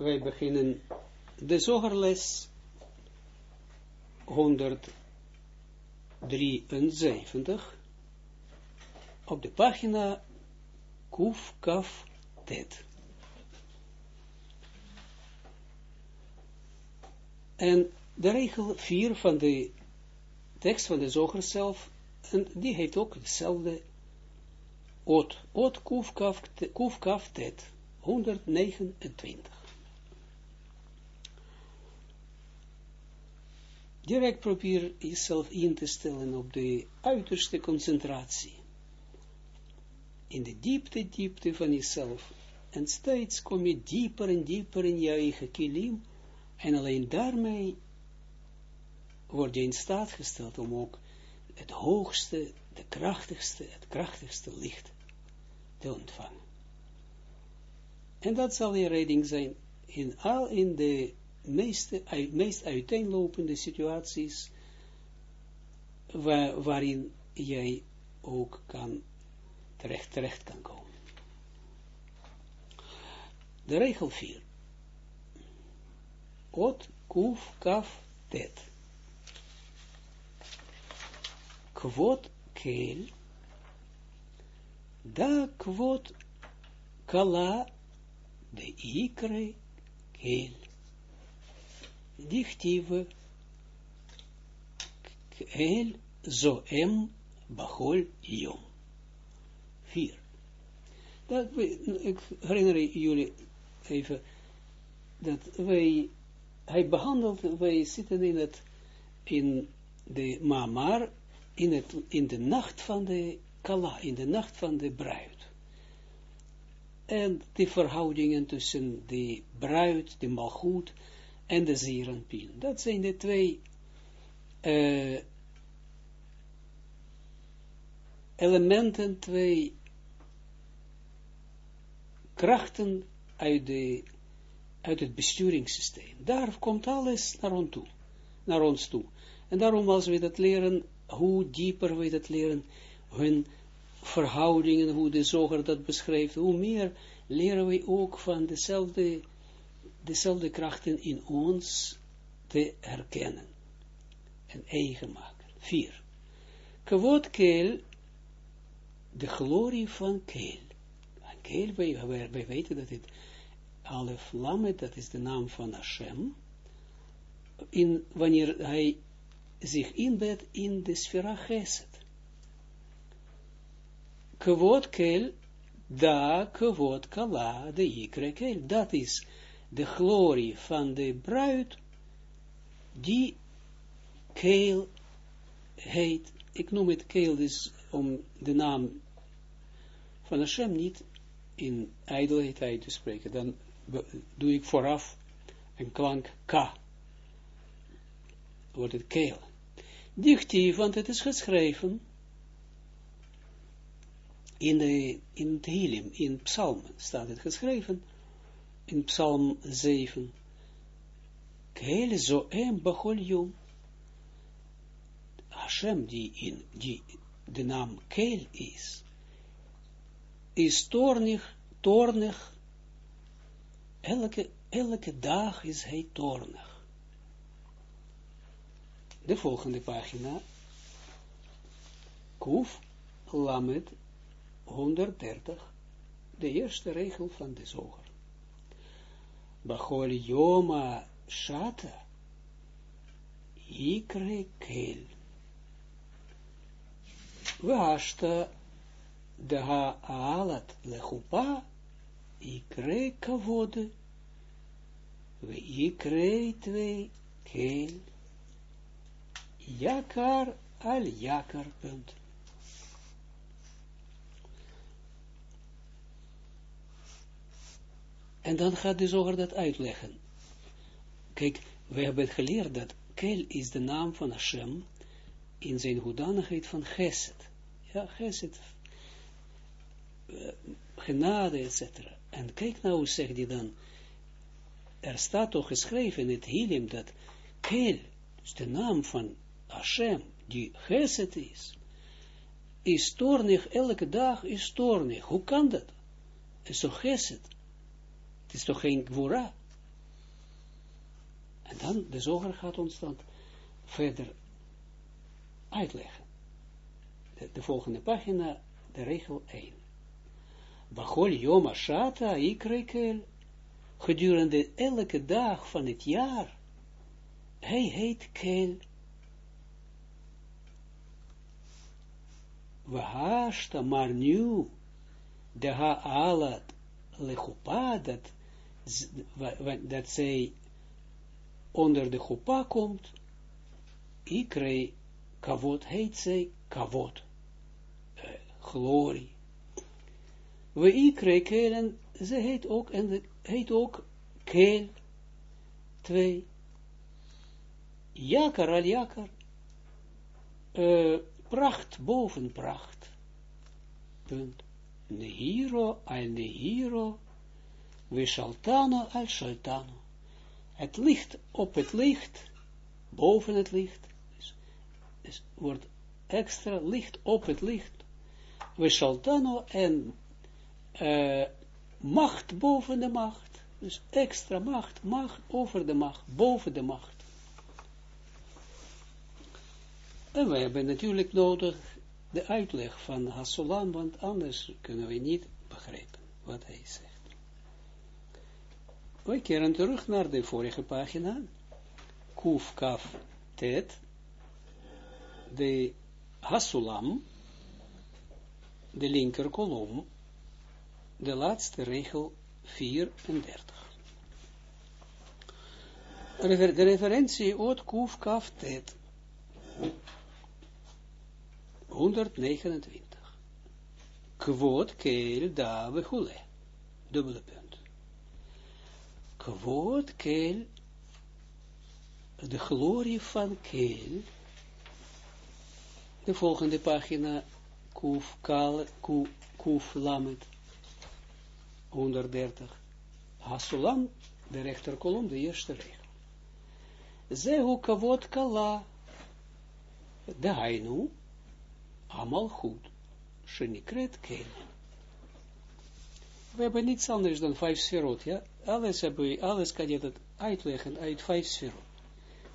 wij beginnen de zogerles 173 op de pagina Kuf Kaf Tet. En de regel 4 van de tekst van de zoger zelf, en die heeft ook hetzelfde Ot, Ot Kuf Kaf, Kuf Kaf Tet, 129. Direct probeer jezelf in te stellen op de uiterste concentratie. In de diepte, diepte van jezelf. En steeds kom je dieper en dieper in je eigen kilim. En alleen daarmee word je in staat gesteld om ook het hoogste, de krachtigste, het krachtigste licht te ontvangen. En dat zal je redding zijn in al in de meeste, meest uiteenlopende situaties waar, waarin jij ook kan terecht, terecht kan komen. De regel 4. Ot, kuf, kaf, tet. Kwot, keel. Da kwot, kala, de ikre, keel dichtieve El Zoem Bachol Yom. Vier. Dat, ik herinner jullie even dat wij, hij behandelt, wij zitten in het, in de mamar, in, het, in de nacht van de kala, in de nacht van de bruid. En die verhoudingen tussen de bruid, de malgoed, en de zeeranpien. Dat zijn de twee uh, elementen, twee krachten uit, de, uit het besturingssysteem. Daar komt alles naar ons toe. Naar ons toe. En daarom als we dat leren, hoe dieper we dat leren, hun verhoudingen, hoe de zoger dat beschrijft, hoe meer leren we ook van dezelfde dezelfde krachten in ons te herkennen en eigen maken. Vier. Kwot keel, de glorie van keel. Keel, wij, weten dat het Alef Lamed, dat is de naam van Hashem, in, wanneer hij zich inbedt in de sfera Geset. Kwot keel, da kwot kala, de ikre keel. Dat is de glorie van de bruid, die keel heet, ik noem het keel dus om de naam van Hashem niet in ijdelheid uit te spreken, dan doe ik vooraf een klank K, wordt het keel. Dichtief, want het is geschreven in, de, in het Hilim, in Psalmen staat het geschreven, in Psalm 7. Kele zo em bachol yom. Hashem, die, in, die de naam Keel is, is toornig, toornig, elke, elke dag is hij toornig. De volgende pagina, Kuf, Lamed, 130, de eerste regel van de zoger. Bachol Yoma Shata Ikre Kel Vashta Daha Alat Lechupa Ikre Kavode Ikre Twee Kel Jakar al Jakar punt. En dan gaat de zoger dat uitleggen. Kijk, we hebben geleerd dat Kel is de naam van Hashem in zijn hoedanigheid van Geset. Ja, Geset, uh, genade, etc. En kijk nou, zegt hij dan, er staat toch geschreven in het Hilim dat Kel, dus de naam van Hashem, die Geset is, is toornig, elke dag is toornig. Hoe kan dat? Is toch Geset? Het is toch geen gwora? En dan, de zoger gaat ons dan verder uitleggen. De, de volgende pagina, de regel 1. Bachol Yom Ashata Ikrekel, gedurende elke dag van het jaar, hij heet Kel. Wahashta, maar nu, de ha'alat lechupa, dat, dat zij onder de chupa komt, ikre kavot heet zij kavot, uh, glorie. We ikre kelen, ze heet ook, en heet ook keel, twee, jakar al jakar, uh, pracht boven pracht, punt, nehiro al nehiro, we shaltano al shaltano, het licht op het licht, boven het licht, dus, wordt extra licht op het licht, we shaltano en uh, macht boven de macht, dus extra macht, macht over de macht, boven de macht. En we hebben natuurlijk nodig de uitleg van Hassolam, want anders kunnen we niet begrijpen wat hij zegt. We keren terug naar de vorige pagina. Kuf Kaf Tet. De Hasulam. De linker kolom. De laatste regel 34. De referentie uit Kuf Kaf Tet. 129. Kwot keel da we Dubbele punt. Kwot keel, de glorie van keel, de volgende pagina, kuf, kal, kuf, lamet, 130, hasulam, de rechterkolom, de eerste regel. Zehu kavot kala, de hainu, amal goed. We hebben niets anders dan vijf sferot. Alles, alles kan je dat uitleggen uit vijf sferot.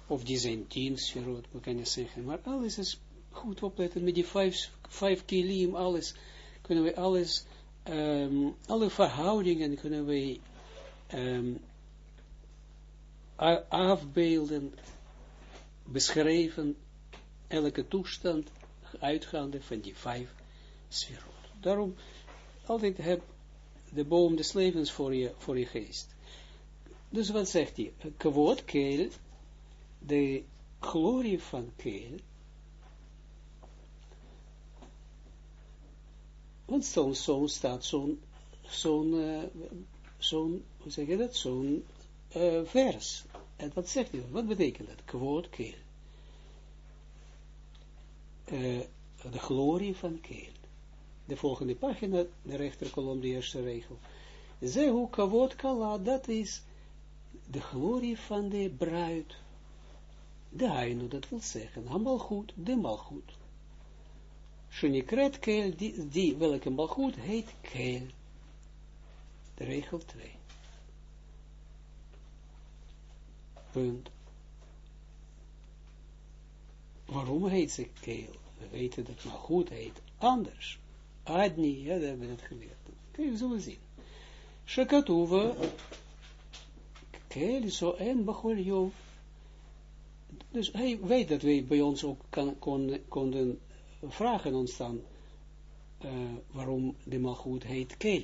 Of die zijn tien sferot, we kunnen zeggen. Maar alles is goed opletten met die vijf, vijf kilim, alles. Kunnen we alles, um, alle verhoudingen kunnen we um, afbeelden, beschrijven, elke toestand, uitgaande van die vijf sferot. Daarom altijd heb de boom des levens voor je, voor je geest. Dus wat zegt hij? Kwot keel, de glorie van keel, want zo'n zo staat zo'n, zo'n, uh, zo'n, hoe zeg je dat, zo'n uh, vers. En wat zegt hij? Wat betekent dat? Kwot keel. Uh, de glorie van keel de volgende pagina, de rechterkolom, de eerste regel. Zehu kavod kala, dat is de glorie van de bruid. De heino, dat wil zeggen, allemaal goed, de malgoed. Shunikret keel, die, welke malgoed heet keel. De regel 2. Punt. Waarom heet ze keel? We weten dat malgoed heet anders. Adni, ja, daar hebben we het geleerd. Kijk, we zullen zien. Shekatuva, Kel, zo en Bachol Dus hij weet dat wij bij ons ook kan, kon, konden vragen ontstaan, uh, waarom de malgoed heet Kel.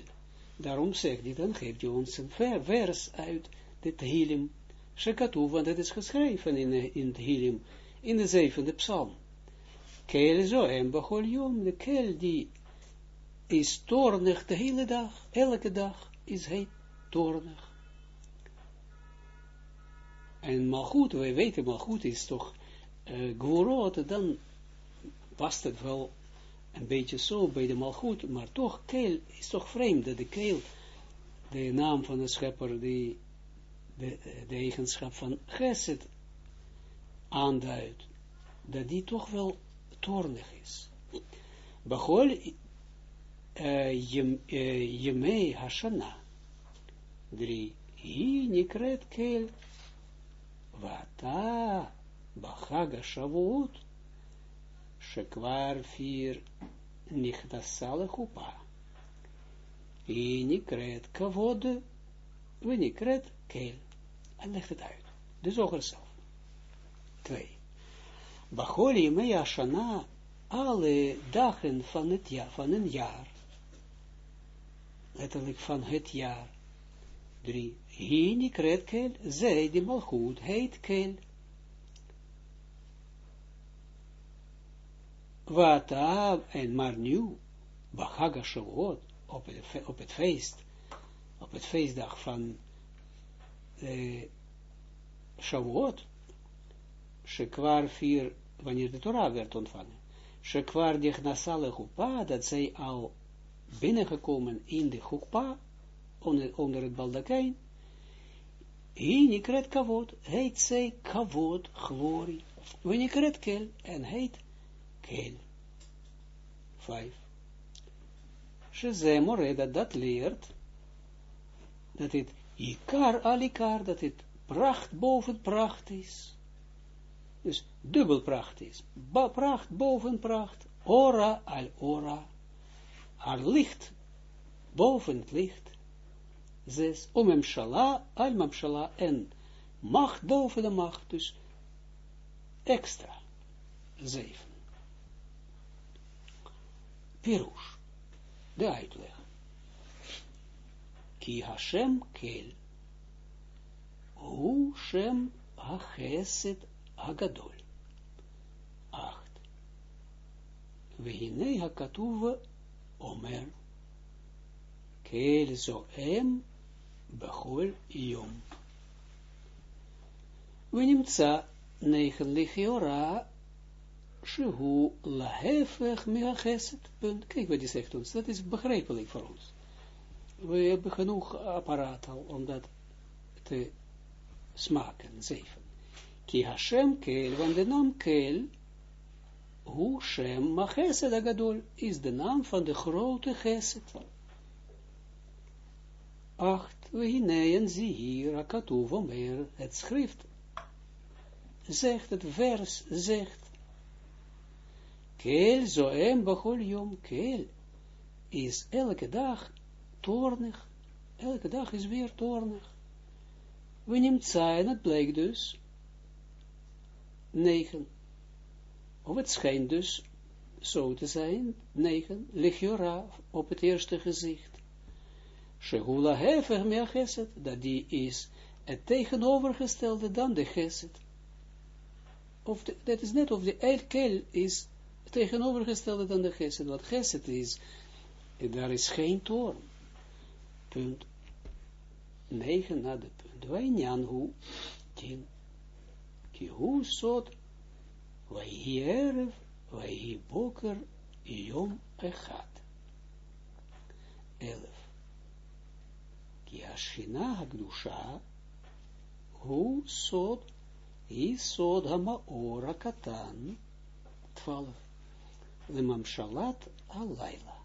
Daarom zegt hij, dan geeft hij ons een vers uit de Tehillim, Shekatuva, want dat is geschreven in, in het Tehillim, in de zevende psalm. Kel zo en Bachol de Kel die is toornig de hele dag, elke dag is hij toornig. En maar goed, wij weten maar goed is toch uh, dan past het wel een beetje zo bij de malgoed, maar toch, keel is toch vreemd dat de keel, de naam van de schepper, die, de, eigenschap van geset aanduidt, dat die toch wel toornig is. Bachol Jemei Hashana. Drie. Hi nikret kel. Vata, Bachaga Shavuot, Shekvar vier Nichnasale Chupa. Inikret Kavode, Winikret Keel. Hij legt het uit. De zoger zelf. Twee. Bacholi Mea Shana, alle dagen van, het jaar, van een jaar. Letterlijk van het jaar. Drie. Hinikret Keel, zij die malgoed heet. Wat en maar nu, Bachaga Shavuot, op het, op het feest, op het feestdag van uh, Shavuot, Shekwar vier, wanneer de Torah werd ontvangen, Shekwar Dignasale Chupa, dat zij al binnengekomen in de Chupa, onder, onder het baldakijn, Hinikret kavod, heet zij kavod, glorie. Winikret kel, en heet kel. Vijf. Sheze more, dat dat leert, dat het ikar alikar, dat het pracht boven pracht is. Dus dubbel pracht is. Pracht boven pracht. Ora al ora. Haar licht boven het licht. Zes. Om shala al mamshala. En macht boven de macht. Dus extra. Zeven. Pirush. De uitleg. Ki Hashem kel. Hu Shem Hacheset Hagadol. Acht. Vehinei hakatuva Omer. Kel zoem bechol yom. ונמצא negen lichiora shehu lahefech meacheset. Punt. Kijk wat die zegt ons. Dat is begrijpelijk voor ons. We hebben genoeg apparaat al om dat te smaken. Zeven. Ki Hashem Kel, want de naam Kel, Hu Shem Machesed Agadol, is de naam van de grote Geset. Acht, we hineien zie hier, Akatuv het schrift, zegt, het vers zegt, Kel zoem bachol yom, Kel is elke dag toornig, elke dag is weer toornig. We neemt zijn, het blijkt dus, 9. Of het schijnt dus zo te zijn, 9. Legiora op het eerste gezicht. Shehula hefer meer geset, dat die is het tegenovergestelde dan de geset. Of dat is net of de elkel is tegenovergestelde dan de geset. Wat geset is, daar is geen toorn. Punt 9 na de punt. Wij hoe 10 ki sot, vayhi erev, vayhi boker, yom echad. Elef. Ki ashina hagdusha, hu sot, hi sot hama katan, twaalf. Lemamshalat alayla.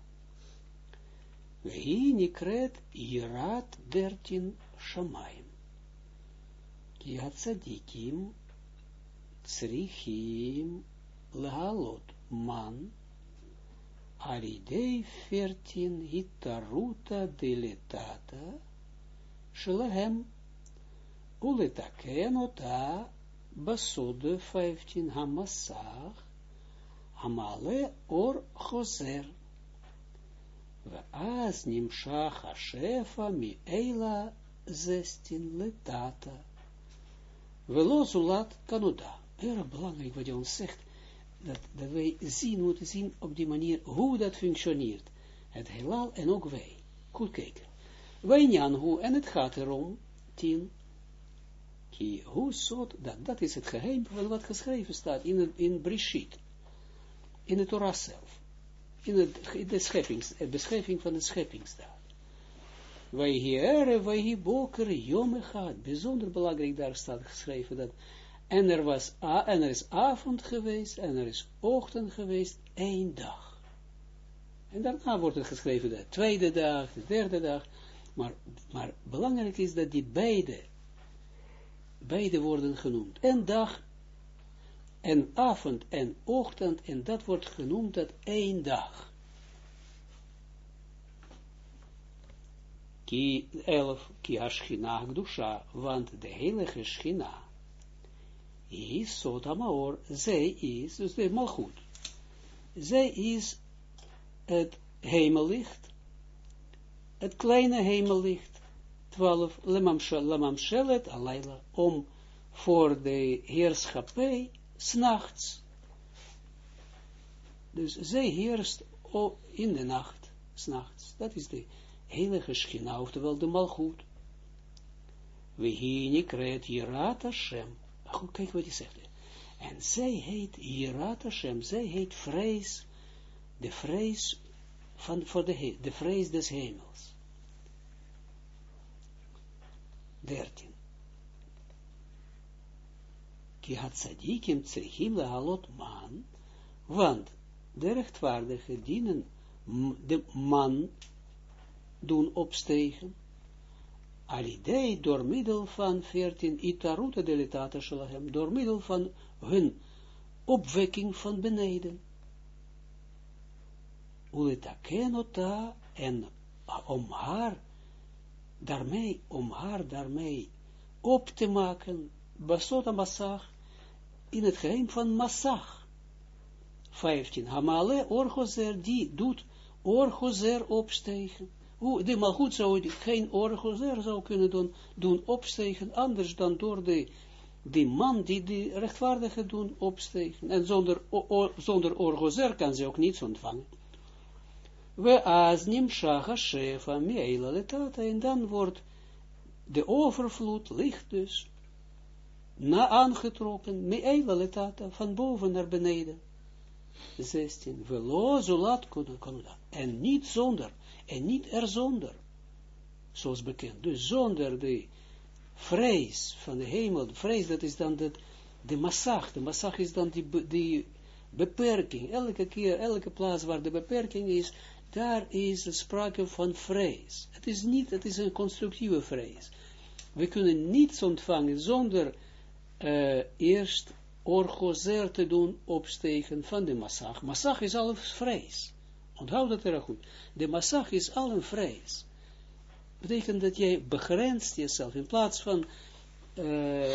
Vehi nikret irat dertin shamayim. Ki hatzadikim tsrichim lehalot man aridei fertin hitaruta deletata shelahem uletaken ota basode 15 hamasach hamale or choser ואז נמשך השפע מאלה zestin letata. Velo zulat kanoda erg belangrijk wat je ons zegt, dat, dat wij zien, moeten zien op die manier hoe dat functioneert. Het heelal en ook wij. Goed kijken. Wij hoe, en het gaat erom, tien, ki, hoe soort, dat, dat is het geheim van wat geschreven staat in, in Brishit, in de Torah zelf, in, het, in de scheppings, beschrijving van de schepping staat. Wij hier, wij hier boker, jome gaat, bijzonder belangrijk, daar staat geschreven dat en er, was, en er is avond geweest, en er is ochtend geweest, één dag. En daarna wordt het geschreven de tweede dag, de derde dag. Maar, maar belangrijk is dat die beide, beide worden genoemd. En dag, en avond en ochtend, en dat wordt genoemd dat één dag. Ki elf, ki ashchina gdusha, want de heilige schina is sotamaor, zij is, dus de malchut, zij is het hemellicht, het kleine hemellicht, 12, lemamshelet alayla, om voor de heerschappij s'nachts. Dus zij heerst in de nacht, s'nachts. Dat is de heilige schina, oftewel de malgoed. We hier krijgt Jirat Hashem. Goed, kijk wat hij zegt. En zij heet Jirat Hashem, zij heet vrees, de vrees van, voor de, de vrees des hemels. 13. Ki had tzadikim tsrichim lehalot man, want de rechtvaardige dienen de man doen opstegen, alidei door middel van 14 itaruta deletata shalahem, door middel van hun opwekking van beneden. Uletakenota en om haar daarmee, om haar daarmee op te maken, basota massag, in het geheim van massag. 15. Hamale orgozer, die doet orgozer opstegen. Hoe, de malgoed zou geen orgozer zou kunnen doen, doen opstegen, anders dan door de, die man die de rechtvaardige doen opstegen. En zonder, o, zonder orgozer kan ze ook niets ontvangen. We aznim shacha shefa meila letata, en dan wordt de overvloed licht dus, na aangetrokken, meila letata, van boven naar beneden. 16. Velo zolat konuda, en niet zonder, en niet er zonder, zoals bekend. Dus zonder de vrees van de hemel, de vrees dat is dan de, de massag, de massag is dan die, die beperking, elke keer, elke plaats waar de beperking is, daar is sprake van vrees. Het is niet, het is een constructieve vrees. We kunnen niets ontvangen zonder uh, eerst orgozer te doen opstegen van de massag. Massag is al vrees. Onthoud dat erg goed. De massag is al een vrees. Betekent dat jij begrenst jezelf in plaats van uh,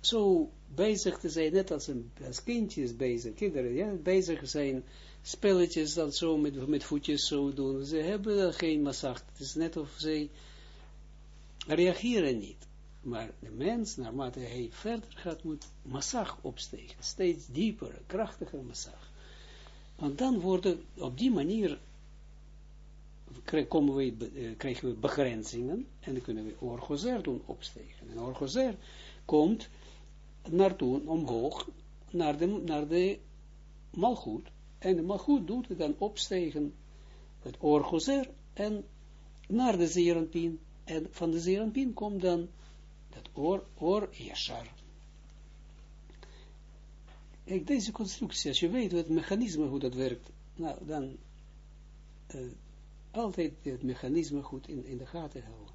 zo bezig te zijn, net als, een, als kindjes bezig, kinderen, ja, bezig zijn spelletjes dan zo met, met voetjes zo doen. Ze hebben geen massag. Het is net of ze reageren niet. Maar de mens, naarmate hij verder gaat, moet massag opstegen. Steeds dieper, krachtiger massag. Want dan worden, op die manier, komen we, eh, krijgen we begrenzingen, en dan kunnen we orgozer doen opstegen. En orgozer komt naartoe, omhoog, naar de, naar de malgoed, en de malgoed doet het dan opstegen, het orgozer, en naar de zeeranpien, en van de zeeranpien komt dan dat oor, oor yashar. Kijk, deze constructie, als je weet het mechanisme hoe dat werkt, nou, dan uh, altijd het mechanisme goed in, in de gaten houden.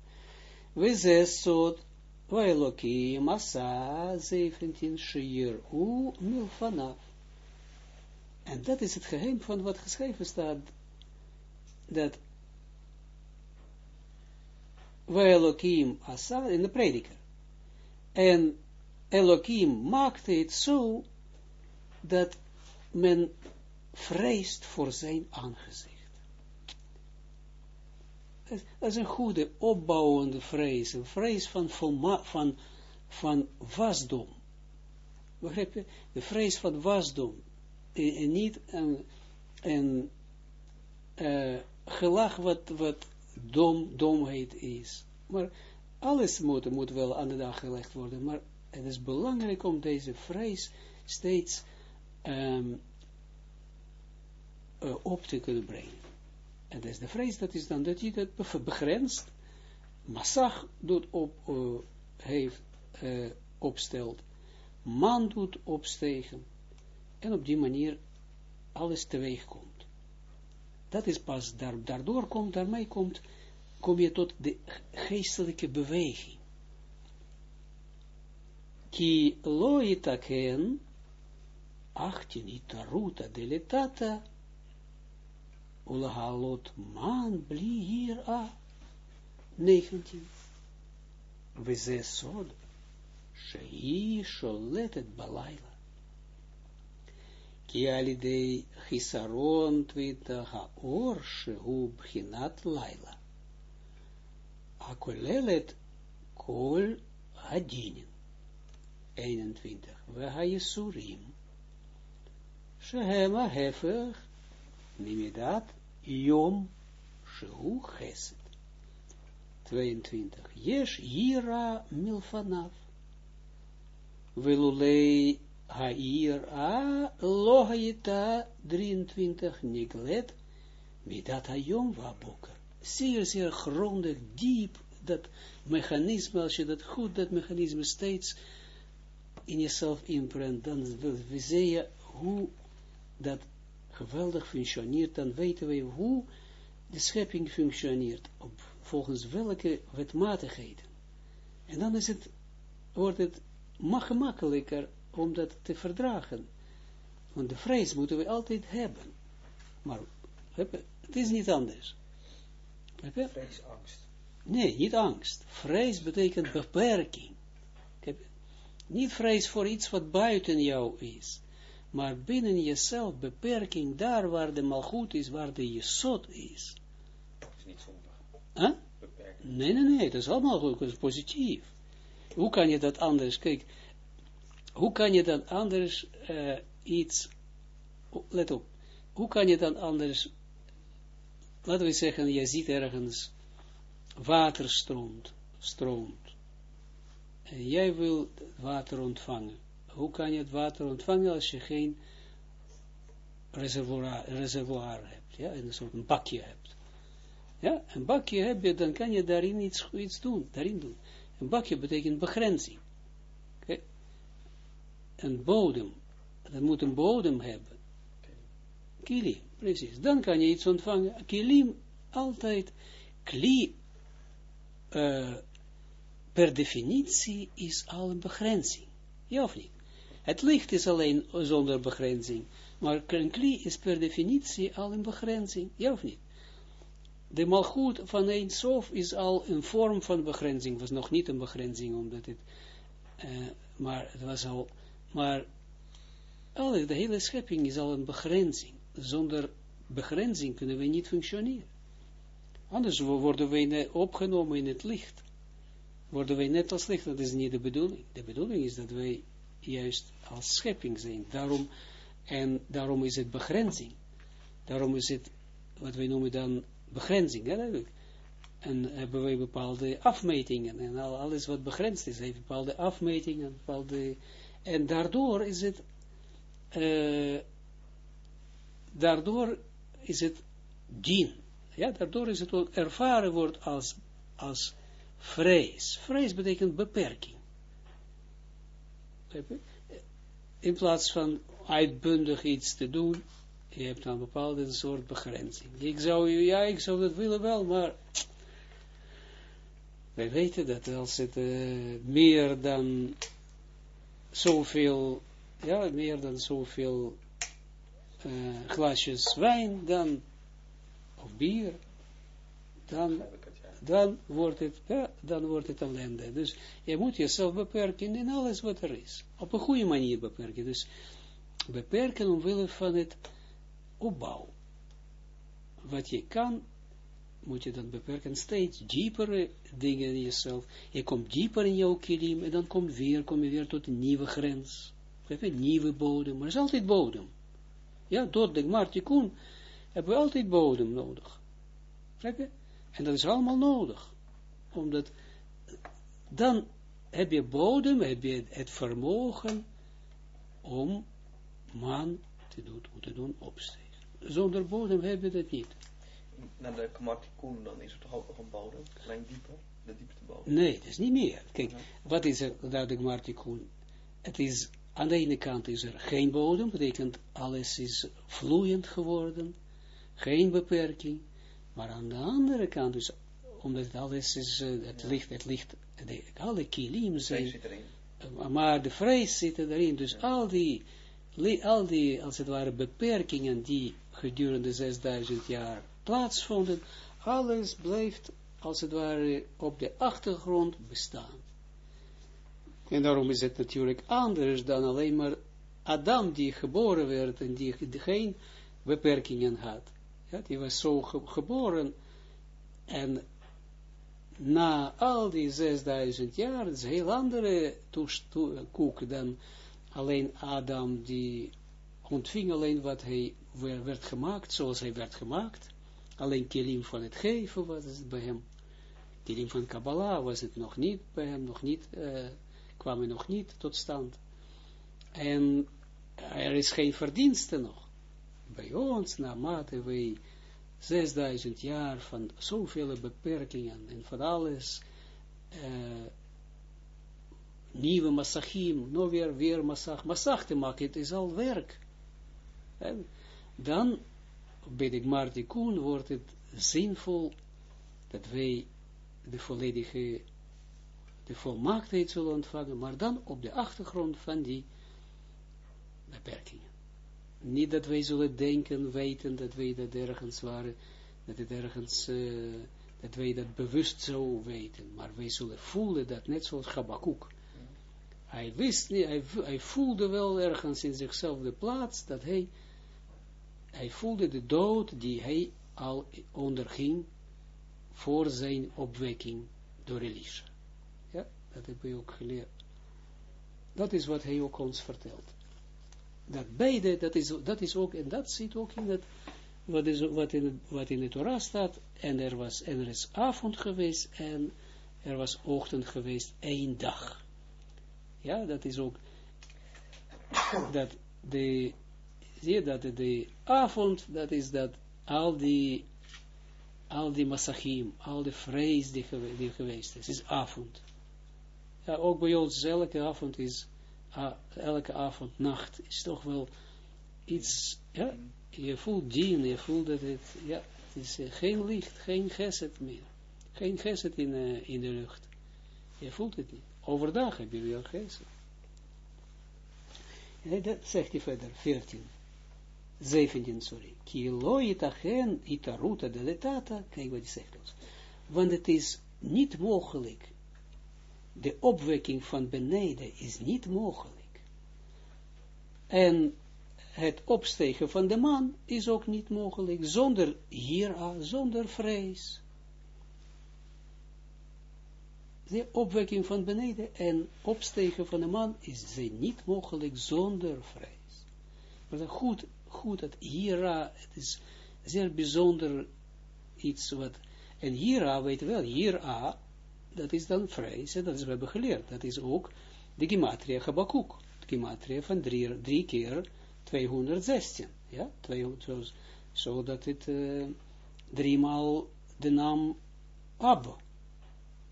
We zes soort, Vailoki, Massa, 17, Shir, U, Milfanaf. En dat is het geheim van wat geschreven staat, dat Elohim Asa in de prediker. En Elohim maakte het zo dat men vreest voor zijn aangezicht. Dat is een goede, opbouwende vrees, een vrees van, van, van, wasdom. Begrijp je? De vrees van wasdom en, niet een, een uh, gelach wat, wat dom, domheid is. Maar alles moet, moet wel aan de dag gelegd worden, maar het is belangrijk om deze vrees steeds um, uh, op te kunnen brengen. En is de vrees, dat is dan dat je dat begrenst, massag doet op, uh, heeft, uh, opstelt, man doet opstegen, en op die manier alles teweeg komt. Dat is pas, daar, daardoor komt, daarmee komt, kom je tot de geestelijke beweging. ki lo itaken, 18, itaruta deletata, ulahalot man bli hier a, 19. We ze shei balayla. Ki alidei chisaron twita haor shehu bchinat laila. Akolelet kol hadinin. 21. We ha Jesurim. Shehema hefech mimidat yom shehu chesed. 22. Yesh yira milfanav. Velulei ha'ira lohayita 23. Niglet midat hayom waboker. Zeer, zeer grondig, diep, dat mechanisme, als je dat goed, dat mechanisme steeds in jezelf inprent, dan zie je hoe dat geweldig functioneert, dan weten we hoe de schepping functioneert, op, volgens welke wetmatigheden. En dan is het, wordt het gemakkelijker om dat te verdragen. Want de vrees moeten we altijd hebben. Maar het is niet anders. Vrees, angst. Nee, niet angst. Vrees betekent beperking. Niet vrees voor iets wat buiten jou is, maar binnen jezelf beperking, daar waar de malgoed is, waar de jesot is. Dat is niet zondig. Huh? Nee, nee, nee, dat is allemaal goed, dat is positief. Hoe kan je dat anders, kijk, hoe kan je dan anders uh, iets, let op, hoe kan je dan anders, laten we zeggen, je ziet ergens water stroomt, stroomt en jij wil water ontvangen. Hoe kan je het water ontvangen als je geen reservoir, reservoir hebt, ja, een soort bakje hebt. Ja, een bakje heb je, dan kan je daarin iets, iets doen, daarin doen. Een bakje betekent begrenzing. Okay. Een bodem, dat moet een bodem hebben. Kilim, precies. Dan kan je iets ontvangen. Kilim, altijd, kli, uh, per definitie is al een begrenzing. Ja of niet? Het licht is alleen zonder begrenzing, maar kli is per definitie al een begrenzing. Ja of niet? De malgoed van een sof is al een vorm van begrenzing, was nog niet een begrenzing, omdat het, uh, maar het was al, maar alle, de hele schepping is al een begrenzing. Zonder begrenzing kunnen we niet functioneren. Anders worden we opgenomen in het licht worden wij net als licht, dat is niet de bedoeling. De bedoeling is dat wij juist als schepping zijn. Daarom, en daarom is het begrenzing. Daarom is het, wat wij noemen dan begrenzing. Hè, en hebben wij bepaalde afmetingen. En alles wat begrensd is, heeft bepaalde afmetingen. Bepaalde, en daardoor is het, uh, daardoor is het dien. Ja, daardoor is het ook ervaren wordt als, als vrees. Vrees betekent beperking. In plaats van uitbundig iets te doen, je hebt dan een bepaalde soort begrenzing. Ik zou, ja, ik zou dat willen wel, maar wij weten dat als het uh, meer dan zoveel, ja, meer dan zoveel uh, glasjes wijn, dan, of bier, dan dan wordt het, dan wordt het ellende. Dus je moet jezelf beperken in alles wat er is. Op een goede manier beperken. Dus beperken omwille van het opbouw. Wat je kan, moet je dan beperken. Steeds diepere dingen in jezelf. Je komt dieper in jouw kilim en dan komt weer, kom je weer tot een nieuwe grens. Nieuwe bodem. Maar er is altijd bodem. Ja, door de Martikun hebben we altijd bodem nodig. Begrijp en dat is allemaal nodig. Omdat dan heb je bodem, heb je het vermogen om man te doen, te doen opstegen. Zonder bodem heb je dat niet. Naar de Kamartikun dan is er toch ook nog een bodem, klein dieper, de diepste bodem? Nee, dat is niet meer. Kijk, wat is er naar de Kamartikun? Het is, aan de ene kant is er geen bodem, betekent alles is vloeiend geworden, geen beperking. Maar aan de andere kant, dus, omdat alles is, uh, het licht, het licht, de, alle kilim zijn, maar de vrees zit erin, dus al die, al die, als het ware, beperkingen die gedurende 6000 jaar plaatsvonden, alles blijft, als het ware, op de achtergrond bestaan. En daarom is het natuurlijk anders dan alleen maar Adam die geboren werd en die, geen beperkingen had. Ja, die was zo geboren en na al die 6000 jaar, het is een heel andere koek dan alleen Adam, die ontving alleen wat hij werd gemaakt, zoals hij werd gemaakt. Alleen kilim van het geven was het bij hem. Kilim van Kabbalah was het nog niet bij hem, nog niet, uh, kwam er nog niet tot stand. En er is geen verdienste nog. Bij ons, naarmate wij 6000 jaar van zoveel beperkingen en van alles, uh, nieuwe massachim, nog weer, weer massach, massach te maken, het is al werk. En dan, bij de Gmartikun wordt het zinvol dat wij de volledige, de volmaaktheid zullen ontvangen, maar dan op de achtergrond van die beperkingen. Niet dat wij zullen denken, weten dat wij dat ergens waren, dat het uh, dat wij dat bewust zo weten, maar wij zullen voelen dat net zoals Habakkuk. Hij wist niet, hij, hij voelde wel ergens in zichzelf de plaats dat hij, hij voelde de dood die hij al onderging voor zijn opwekking door Elisha. Dat heb ik ook geleerd. Dat is wat hij ook ons vertelt dat beide, dat is, dat is ook, en dat zit ook in het, wat, is, wat, in, wat in de Torah staat, en er was, en er is avond geweest, en er was ochtend geweest, één dag. Ja, dat is ook, dat de, zie je dat de avond, dat is dat al die, al die massachim, al die vrees die, die geweest is, is avond. Ja, ook bij ons, elke avond is elke avond, nacht, is toch wel iets, ja, je voelt dien, je voelt dat het, ja, het is uh, geen licht, geen geset meer. Geen geset in, uh, in de lucht. Je voelt het niet. Overdag heb je wel geset. En dat zegt hij verder, 14. 17, sorry. Ki lo itachen itaruta deletata, kijk wat hij zegt. Want het is niet mogelijk de opwekking van beneden is niet mogelijk. En het opstegen van de man is ook niet mogelijk, zonder hiera, zonder vrees. De opwekking van beneden en opstegen van de man is niet mogelijk zonder vrees. Maar goed, goed dat hiera, het is zeer bijzonder iets wat, en hiera, weet wel, hiera, dat is dan en dat is, we hebben geleerd, dat is ook de gematria Habakkuk, de gematria van drie, drie keer 216, ja, 200, zodat het uh, driemaal de naam Ab,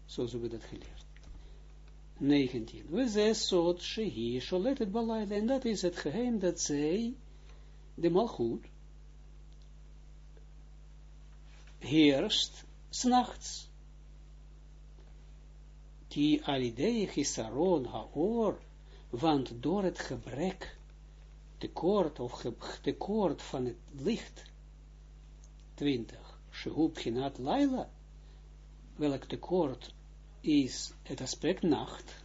zoals we dat geleerd. 19. We zes soort shehi sholet het balaida, en dat is het geheim dat zij, de malgoed, heerst s'nachts ki alidei gisaron haor, want door het gebrek, tekort of tekort van het licht, 20, shehub ginat laila, welk tekort is het aspect nacht,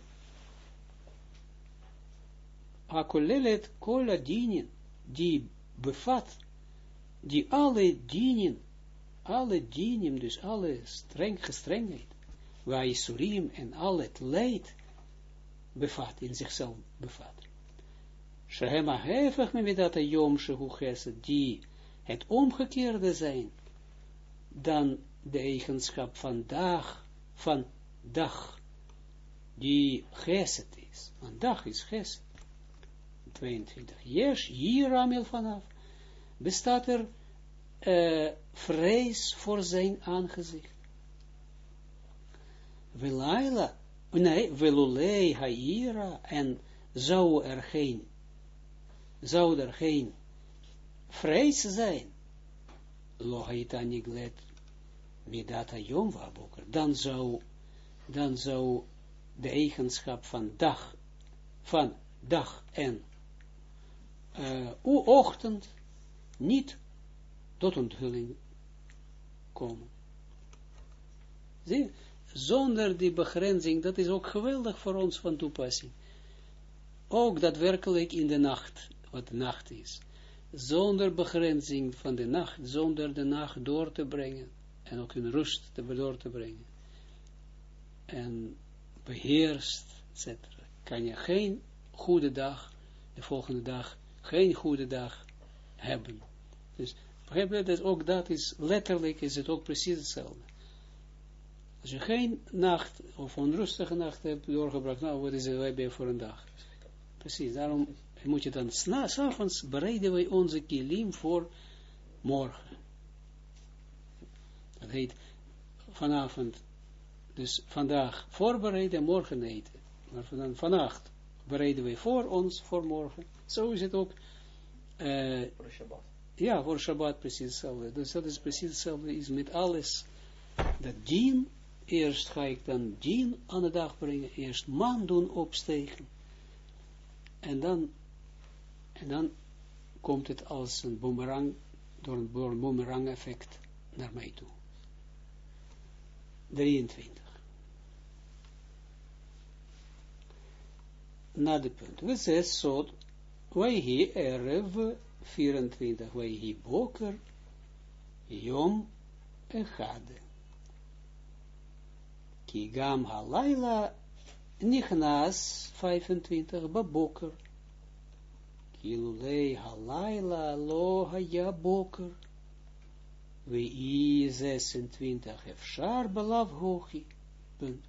akolelet kola dinin, die bevat, die alle dinin, alle dinim, dus alle streng gestrengheid, waar Surim en al het leid bevat, in zichzelf bevat. Shehema hevig met dat yom shehu die het omgekeerde zijn, dan de eigenschap van dag, van dag, die geset is. Want dag is geset. 22. Yes, hier Amel vanaf, bestaat er uh, vrees voor zijn aangezicht. Velaila, nee, velulei haira, en zou er geen, zou er geen vrees zijn, lohaita niglet, midata yom waboker, dan zou, dan zou de eigenschap van dag van dag en uh, ochtend niet tot onthulling komen. Zie, zonder die begrenzing, dat is ook geweldig voor ons van toepassing. Ook daadwerkelijk in de nacht, wat de nacht is. Zonder begrenzing van de nacht, zonder de nacht door te brengen, en ook in rust door te brengen. En beheerst, etc. Kan je geen goede dag, de volgende dag, geen goede dag hebben. Dus begrijp je, dat ook dat is, letterlijk is het ook precies hetzelfde. Als je geen nacht of onrustige nacht hebt doorgebracht, nou wat is het, wij bij voor een dag? Precies, daarom moet je dan s'avonds bereiden wij onze kilim voor morgen. Dat heet vanavond, dus vandaag voorbereiden, morgen eten. Maar dan vannacht bereiden wij voor ons, voor morgen. Zo is het ook. Uh, voor Shabbat. Ja, voor Shabbat precies hetzelfde. Dus dat is precies hetzelfde is met alles. Dat dien, eerst ga ik dan dien aan de dag brengen, eerst man doen opstegen. En dan, en dan komt het als een boomerang, door een, boomerang effect naar mij toe. 23. Na de punt. We zes sod, wij hier erev 24, wij hier boker, yom echade. Ki gam halayla nichnas 25 baboker. Kilulei halayla lo haya boker. We 26 efshar belav hochi. Punt.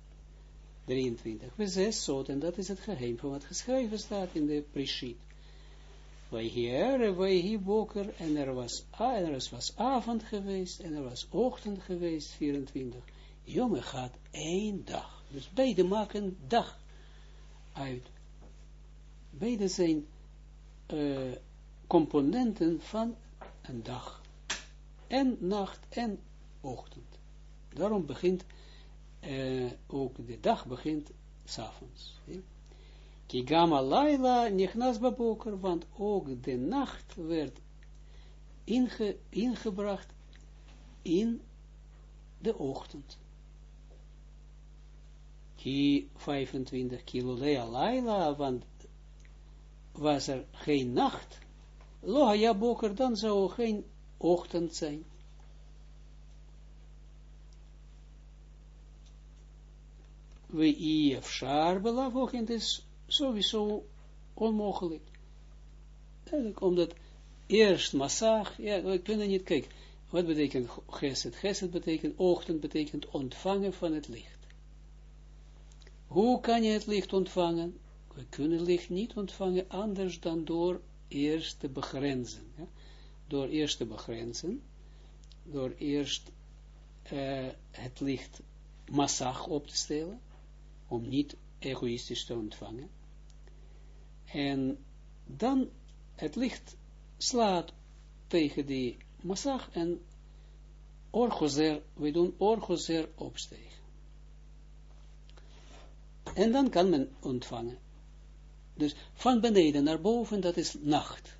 23. We 6 zot, en dat is het geheim van wat geschreven staat in de Prishit. Wij hier, wij hier boker, en er was, en er was avond geweest, en er was ochtend geweest, 24. Jongen gaat één dag. Dus beide maken dag uit. Beide zijn uh, componenten van een dag en nacht en ochtend. Daarom begint uh, ook de dag begint s'avonds. Kigama laila nichnas baboker, want ook de nacht werd inge, ingebracht in de ochtend. Ki 25 kilo lea laila, want was er geen nacht, loha ja boker, dan zou geen ochtend zijn. We shar belaf het is sowieso onmogelijk. Eigenlijk omdat eerst massag, ja, we kunnen niet, kijk, wat betekent geset? Geset betekent, ochtend betekent ontvangen van het licht. Hoe kan je het licht ontvangen? We kunnen licht niet ontvangen anders dan door eerst te begrenzen. Ja? door eerst te begrenzen, door eerst uh, het licht massag op te stellen, om niet egoïstisch te ontvangen. En dan het licht slaat tegen die massag en orgozer, we doen orgozer opstegen. En dan kan men ontvangen. Dus van beneden naar boven, dat is nacht.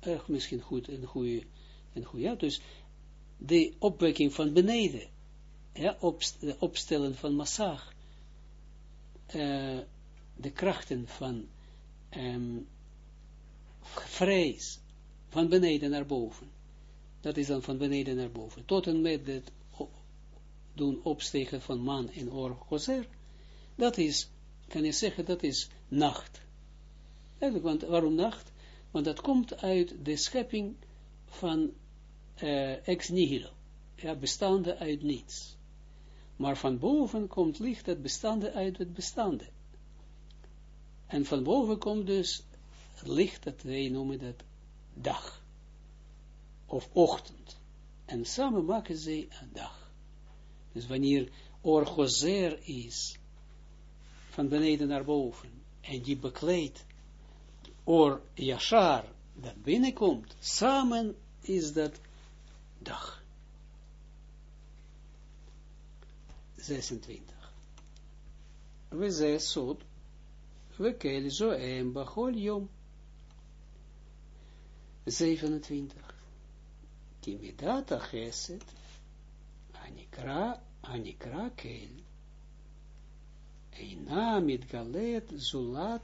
Erg misschien goed, een goede, een goede, ja, dus de opwekking van beneden, ja, opstellen van massag, uh, de krachten van um, vrees, van beneden naar boven, dat is dan van beneden naar boven, tot en met het doen opstegen van man en oor dat is, kan je zeggen, dat is nacht. Eigenlijk, want waarom nacht? Want dat komt uit de schepping van uh, ex nihilo. Ja, bestaande uit niets. Maar van boven komt licht dat bestaande uit het bestaande. En van boven komt dus licht dat wij noemen dat dag. Of ochtend. En samen maken ze een dag. Dus wanneer orgozer is, van beneden naar boven, en die bekleedt or Yashar dat binnenkomt, samen is dat dag. 26. We zijn sod, we kel zo en bachol yom. 27. Timidata geset, anikra, anikra kel. Eina galet zulat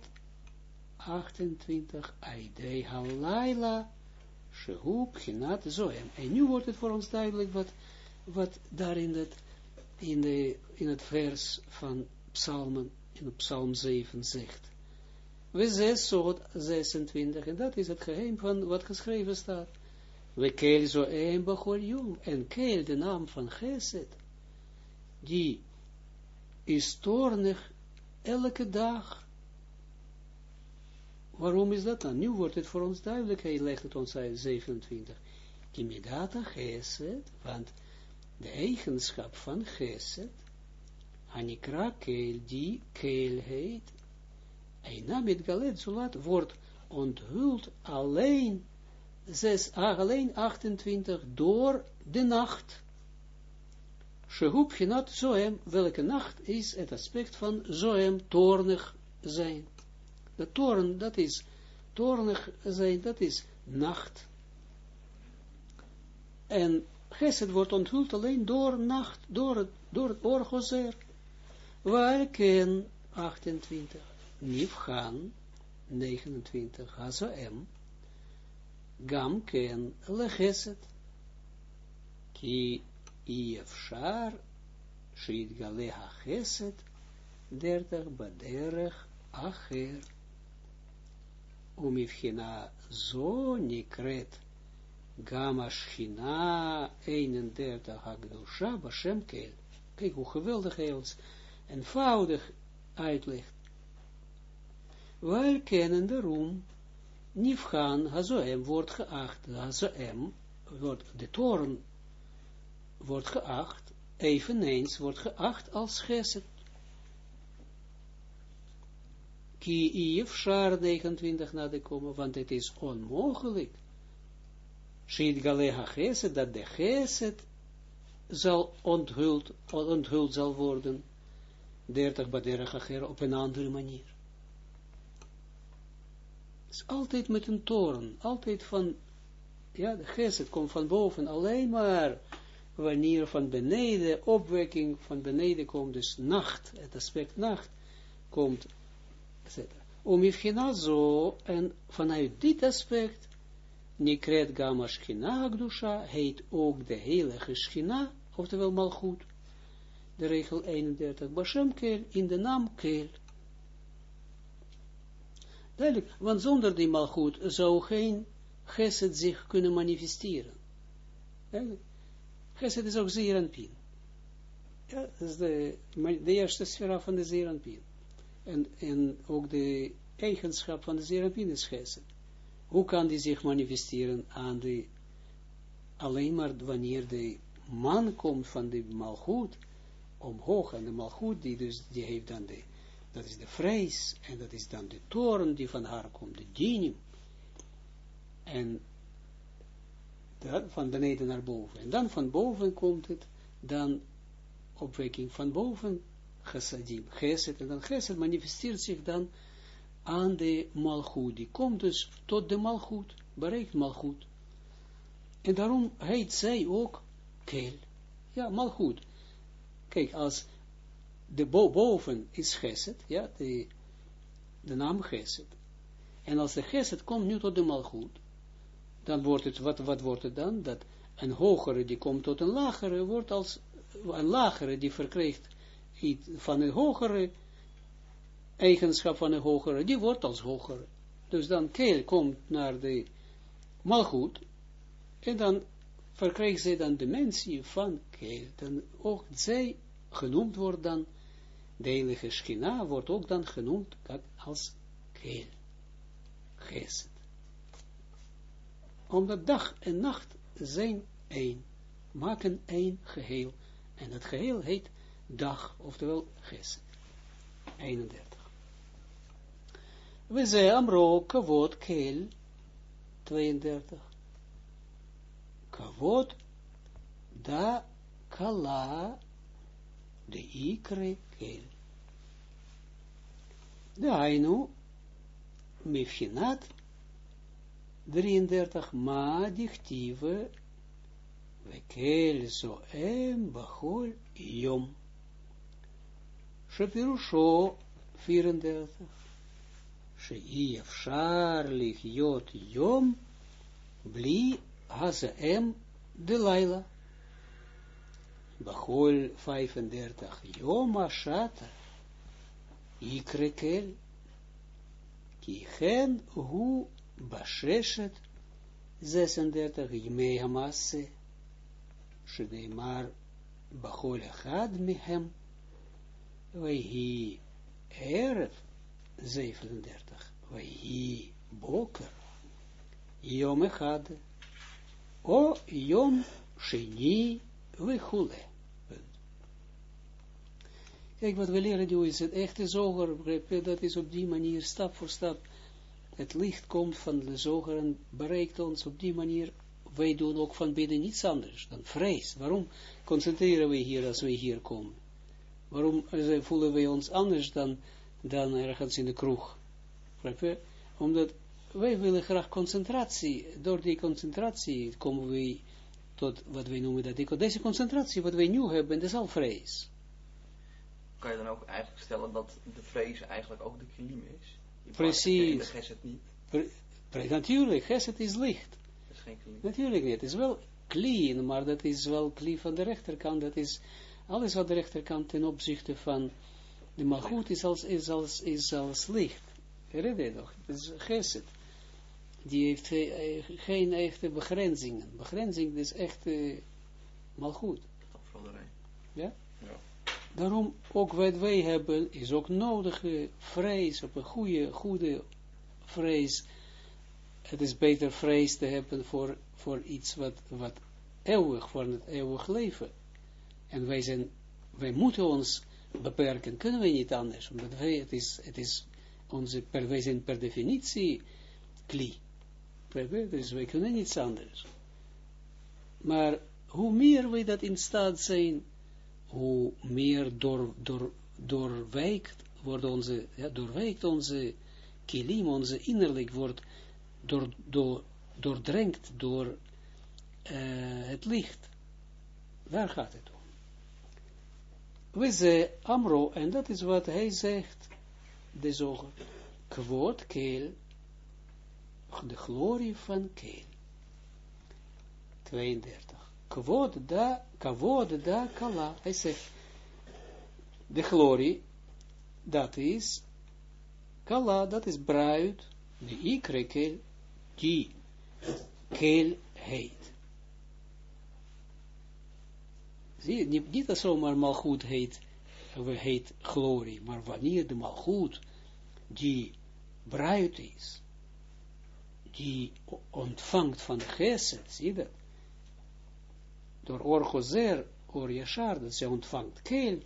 28, aidei halayla, shehu pchinat zoem. En nu wordt het voor ons duidelijk wat, wat daar in het, in, de, in het vers van psalmen, in psalm 7 zegt. We zes soort 26, en dat is het geheim van wat geschreven staat. We keel zo een jong, en keel de naam van Geset, die is toornig elke dag. Waarom is dat dan? Nu wordt het voor ons duidelijk, hij legt het ons uit 27. Kimidata Geset, want de eigenschap van Geset, Anikra Keel, die Keel heet, Eina met Galet Zulat wordt onthuld alleen, zes, alleen 28 door de nacht. Shehub genat zoem, welke nacht is het aspect van zoem, toornig zijn. De toorn, dat is, toornig zijn, dat is nacht. En Gesed wordt onthuld alleen door nacht, door het, door het orgozer. Welke 28. Nifhan 29. Hazoem. Gam ken lecheset. Ki Iefshar, Shid Galeha Chesed, dertig baderech acher. Umifchina zo nikret Gama Shina 31 Hagdusha Bashem Kel. Kijk hoe geweldig hij ons eenvoudig uitlegt. Wij kennen daarom, Nifgan Hazoem wordt geacht, Hazoem wordt de toren wordt geacht, eveneens wordt geacht als geset. Ki shar 29 na de komen, want het is onmogelijk. Schiet galeha geset, dat de geset zal onthuld, onthuld zal worden, 30 baderach op een andere manier. Het is altijd met een toren, altijd van, ja, de geset komt van boven, alleen maar wanneer van beneden, opwekking van beneden komt, dus nacht, het aspect nacht, komt, etc. Om Ifchina zo, en vanuit dit aspect, Nikret Gama Shchina Agdusha, heet ook de heilige Shchina, oftewel Malchut, de regel 31, Bashem Kel, in de naam Kel. Duidelijk, want zonder die Malchut zou geen Geset zich kunnen manifesteren. Gesed is ook Zeranpin. Ja, dat is de, de eerste sfera van de Zeranpin. En, en ook de eigenschap van de Zeranpin is Gesed. Hoe kan die zich manifesteren aan de, alleen maar wanneer de man komt van de malgoed, omhoog, en de malgoed, die dus, die heeft dan de, dat is de vrees, en dat is dan de toren die van haar komt, de dinim. En van beneden naar boven. En dan van boven komt het, dan opwekking van boven, chassadim, chesed, en dan chesed manifesteert zich dan aan de malchut. Die komt dus tot de malchut, bereikt malchut. En daarom heet zij ook kel. Ja, malchut. Kijk, als de bo boven is gesed, ja, de, de naam gesed. En als de gesed komt nu tot de malchut, dan wordt het, wat, wat wordt het dan? Dat een hogere die komt tot een lagere, wordt als een lagere die verkrijgt iets van een hogere eigenschap van een hogere, die wordt als hogere. Dus dan keel komt naar de malgoed, en dan verkrijgt zij dan dimensie van keel. Dan ook zij genoemd wordt dan, de heilige schina wordt ook dan genoemd als keel. Geset omdat dag en nacht zijn één, maken één geheel. En het geheel heet dag, oftewel ges. 31. We zijn amro kavod keel, 32. Kavod da kala de ikre keel. De Hainu, Mifhinat 33, Ma dichtive, Wekel zo em bachol yom. Shapirusho 34. She'i afshar yot yom bli em de laila. Bachol 35. Yom ashata ikrekel. Ki hen hu basheshet 36. Ymei hamasse. Sheneimar bachol echad mihem. Wehi erf 37. Wehi boker. Yom echad. O yom sheni wechule. Kijk, wat we leren nu is het echte zoger, dat is op die manier, stap voor stap, het licht komt van de zoger en bereikt ons op die manier wij doen ook van binnen niets anders dan vrees. Waarom concentreren we hier als wij hier komen? Waarom voelen wij ons anders dan, dan ergens in de kroeg? Omdat wij willen graag concentratie. Door die concentratie komen we tot wat wij noemen dat. Deze concentratie, wat wij nu hebben, dat is al vrees. Kan je dan ook eigenlijk stellen dat de vrees eigenlijk ook de kilim is? Precies. Niet. natuurlijk, geset is licht geen Natuurlijk niet. Het is wel clean, maar dat is wel kli van de rechterkant. Dat is alles wat de rechterkant ten opzichte van de malgoed is als, is als, is als licht. Herinner je nog? Het is geset. Die heeft eh, geen echte begrenzingen. Begrenzing is echt uh. Ja? ja? Daarom ook wat wij hebben, is ook nodige vrees, op een goede, goede vrees het is beter vrees te hebben voor, voor iets wat, wat eeuwig, voor het eeuwig leven. En wij zijn, wij moeten ons beperken, kunnen we niet anders, omdat wij, het is, het is onze, per, wij zijn per definitie kli. Dus wij kunnen niets anders. Maar hoe meer wij dat in staat zijn, hoe meer door, door, doorwijkt, wordt onze, ja, doorwijkt onze kilim, onze innerlijk wordt door, door, doordrenkt door uh, het licht. Daar gaat het om. We zeggen Amro, en dat is wat hij zegt, de zoger, kwot keel, de glorie van keel. 32. Kwot da, kwot da kala. Hij zegt, de glorie, dat is, kala, dat is bruid, de ikre keel, die keel heet. Zie je, niet, dat zomaar malgoed heet, heet glorie, maar wanneer de malgoed die bruid is, die ontvangt van geset, zie je dat? Door orgozer, or yashar, dat ze ontvangt keel,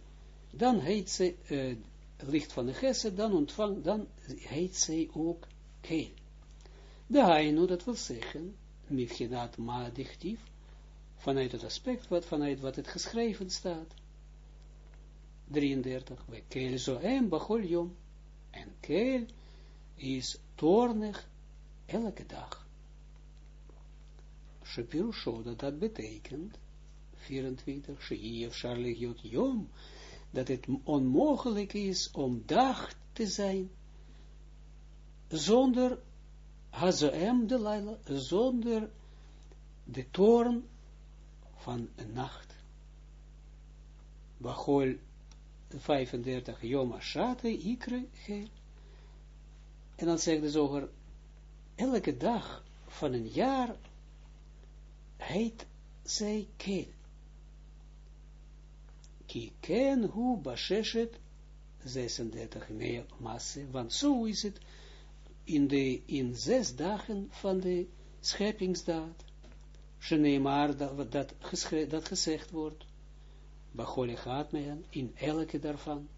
dan heet ze, uh, licht van de geset, dan ontvangt, dan heet zij ook keel. De hainu, dat wil zeggen, mifgenaat maadichtief, vanuit het aspect, wat, vanuit wat het geschreven staat. 33, we keel zo en bachol En keel is toornig elke dag. Shapirusho, dat dat betekent, 24, Sheiev Charlie Jot Yom, dat het onmogelijk is om dag te zijn, zonder Hazoem de Laila, zonder de toren van een nacht. Bachol 35 Yom Ashate Ikre Geel. En dan zegt de zoger, elke dag van een jaar heet zij Keel. Ki ken hu basheshet 36 meer masse, want zo is het in, de, in zes dagen van de scheppingsdaad. Sheneemar, dat, dat, dat gezegd wordt. Bachole gaat men in elke daarvan.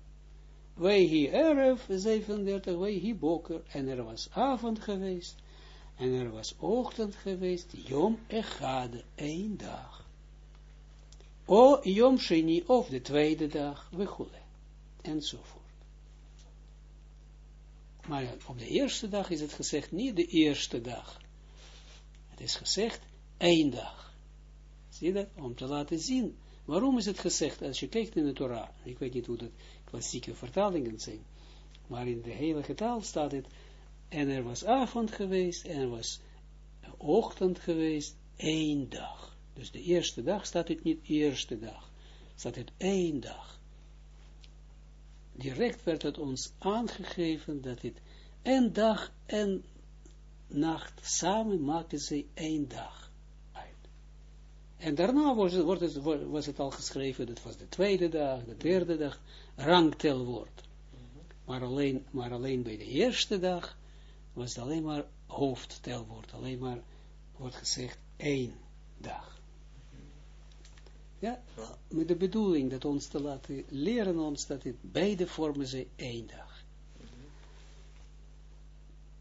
Wij hier erf, 37, wij hier boker, en er was avond geweest, en er was ochtend geweest, Yom Echade, één dag. O Yom Sheni, of de tweede dag, we goelen, enzovoort. Maar op de eerste dag is het gezegd niet de eerste dag. Het is gezegd één dag. Zie je dat? Om te laten zien. Waarom is het gezegd, als je kijkt in de Torah, ik weet niet hoe dat klassieke vertalingen zijn, maar in de hele taal staat het, en er was avond geweest, en er was ochtend geweest, één dag. Dus de eerste dag staat het niet eerste dag, staat het één dag. Direct werd het ons aangegeven dat het en dag en nacht samen maken ze één dag uit. En daarna was het, het, was het al geschreven, dat was de tweede dag, de derde dag, rangtelwoord. Maar alleen, maar alleen bij de eerste dag was het alleen maar hoofdtelwoord, alleen maar wordt gezegd één dag. Ja, met de bedoeling dat ons te laten leren ons dat dit beide vormen zijn één dag.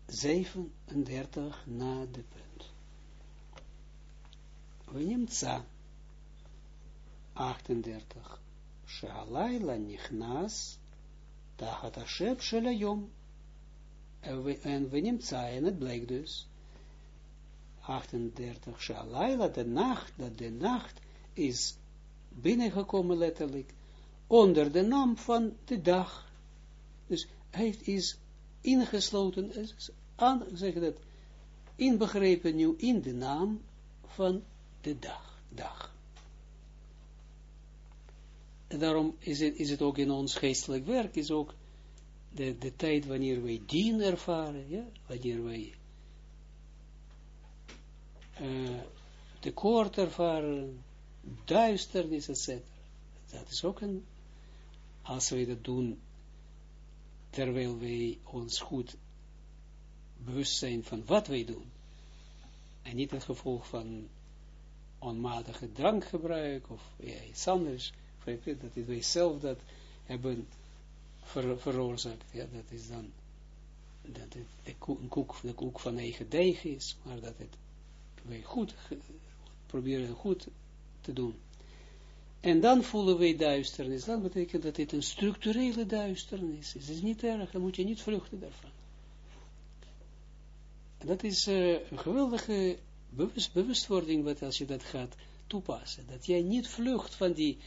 37 na de punt. We nemen za 38. Шаалайла нихнас тахат ашеп. En we nemen tsa, en het blijkt dus. 38. Шаалайла, de nacht, dat de nacht is binnengekomen letterlijk onder de naam van de dag dus hij is ingesloten aan, zeg dat, inbegrepen nu in de naam van de dag. dag. En daarom is het, is het ook in ons geestelijk werk, is ook de, de tijd wanneer wij dien ervaren, ja, wanneer wij uh, tekort ervaren, duisternis, etc. Dat is ook een, als wij dat doen, terwijl wij ons goed bewust zijn van wat wij doen. En niet het gevolg van onmatige drankgebruik of ja, iets anders. Dat wij zelf dat hebben veroorzaakt. Ja, dat is dan dat het de koek, de koek van eigen deeg is, maar dat het wij goed proberen goed te doen. En dan voelen wij duisternis. Dat betekent dat dit een structurele duisternis is. Het is niet erg, dan moet je niet vluchten daarvan. Dat is uh, een geweldige bewust, bewustwording, wat als je dat gaat toepassen. Dat jij niet vlucht van die,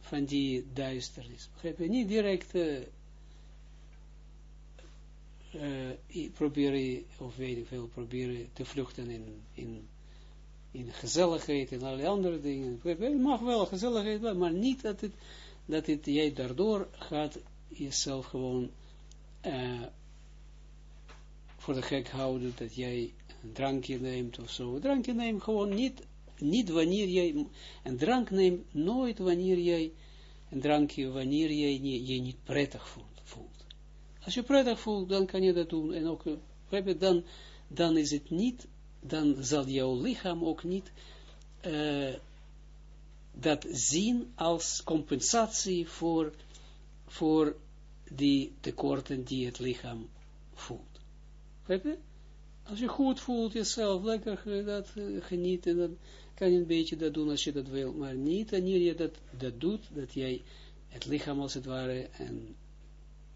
van die duisternis. Begrijp je? Niet direct uh, uh, proberen, of weet ik veel, proberen te vluchten in, in in gezelligheid en allerlei andere dingen. Je mag wel gezelligheid, maar niet dat het, dat het jij daardoor gaat jezelf gewoon uh, voor de gek houden, dat jij een drankje neemt of zo. Een drankje neemt gewoon niet, niet wanneer jij, een drank neemt nooit wanneer jij, een drankje wanneer jij je, niet prettig voelt. Als je prettig voelt, dan kan je dat doen. En ook, dan, dan is het niet dan zal jouw lichaam ook niet uh, dat zien als compensatie voor, voor die tekorten die het lichaam voelt. Begrijp Als je goed voelt jezelf, lekker dat uh, genieten, dan kan je een beetje dat doen als je dat wil, maar niet wanneer je dat, dat doet, dat jij het lichaam als het ware een,